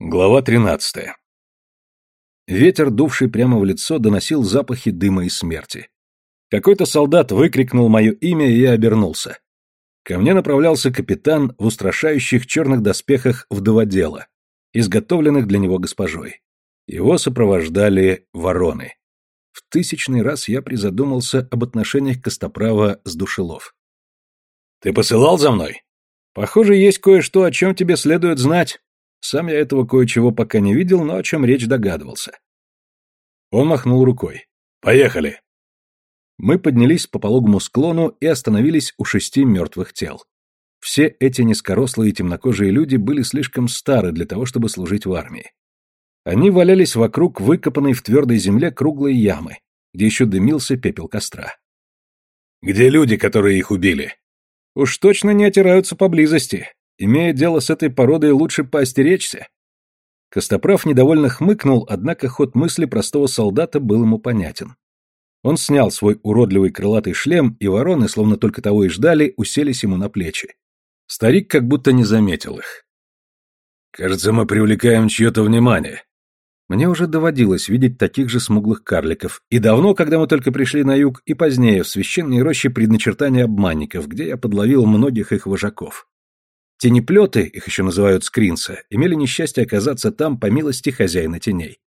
Глава 13. Ветер, дувший прямо в лицо, доносил запахи дыма и смерти. Какой-то солдат выкрикнул мое имя, и я обернулся. Ко мне направлялся капитан в устрашающих черных доспехах вдоводела, изготовленных для него госпожой. Его сопровождали вороны. В тысячный раз я призадумался об отношениях Костоправа с Душелов. «Ты посылал за мной?» «Похоже, есть кое-что, о чем тебе следует знать». Сам я этого кое-чего пока не видел, но о чем речь догадывался. Он махнул рукой. «Поехали!» Мы поднялись по пологому склону и остановились у шести мертвых тел. Все эти низкорослые темнокожие люди были слишком стары для того, чтобы служить в армии. Они валялись вокруг выкопанной в твердой земле круглой ямы, где еще дымился пепел костра. «Где люди, которые их убили?» «Уж точно не отираются поблизости. Имея дело с этой породой, лучше поостеречься. Костоправ недовольно хмыкнул, однако ход мысли простого солдата был ему понятен. Он снял свой уродливый крылатый шлем, и вороны, словно только того и ждали, уселись ему на плечи. Старик как будто не заметил их. «Кажется, мы привлекаем чье-то внимание». Мне уже доводилось видеть таких же смуглых карликов, и давно, когда мы только пришли на юг, и позднее в священной роще предначертания обманников, где я подловил многих их вожаков. Тенеплеты, их еще называют скринса, имели несчастье оказаться там по милости хозяина теней.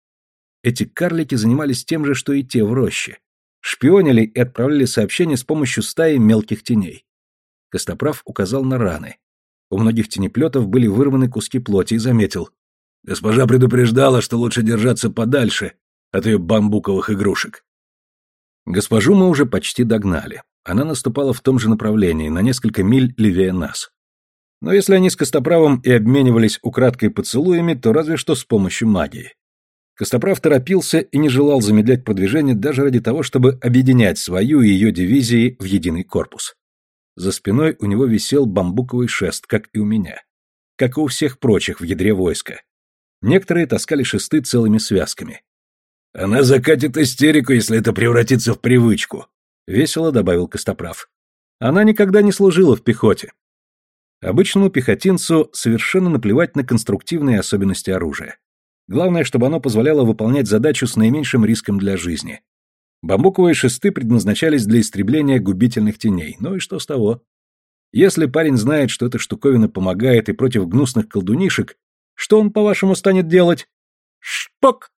Эти карлики занимались тем же, что и те в роще. Шпионили и отправляли сообщения с помощью стаи мелких теней. Костоправ указал на раны. У многих тенеплетов были вырваны куски плоти и заметил. Госпожа предупреждала, что лучше держаться подальше от ее бамбуковых игрушек. Госпожу мы уже почти догнали. Она наступала в том же направлении, на несколько миль левее нас. Но если они с Костоправом и обменивались украдкой поцелуями, то разве что с помощью магии. Костоправ торопился и не желал замедлять продвижение даже ради того, чтобы объединять свою и ее дивизии в единый корпус. За спиной у него висел бамбуковый шест, как и у меня. Как и у всех прочих в ядре войска. Некоторые таскали шесты целыми связками. «Она закатит истерику, если это превратится в привычку», — весело добавил Костоправ. «Она никогда не служила в пехоте. Обычному пехотинцу совершенно наплевать на конструктивные особенности оружия. Главное, чтобы оно позволяло выполнять задачу с наименьшим риском для жизни. Бамбуковые шесты предназначались для истребления губительных теней. Ну и что с того? Если парень знает, что эта штуковина помогает и против гнусных колдунишек, что он, по-вашему, станет делать? Шпок!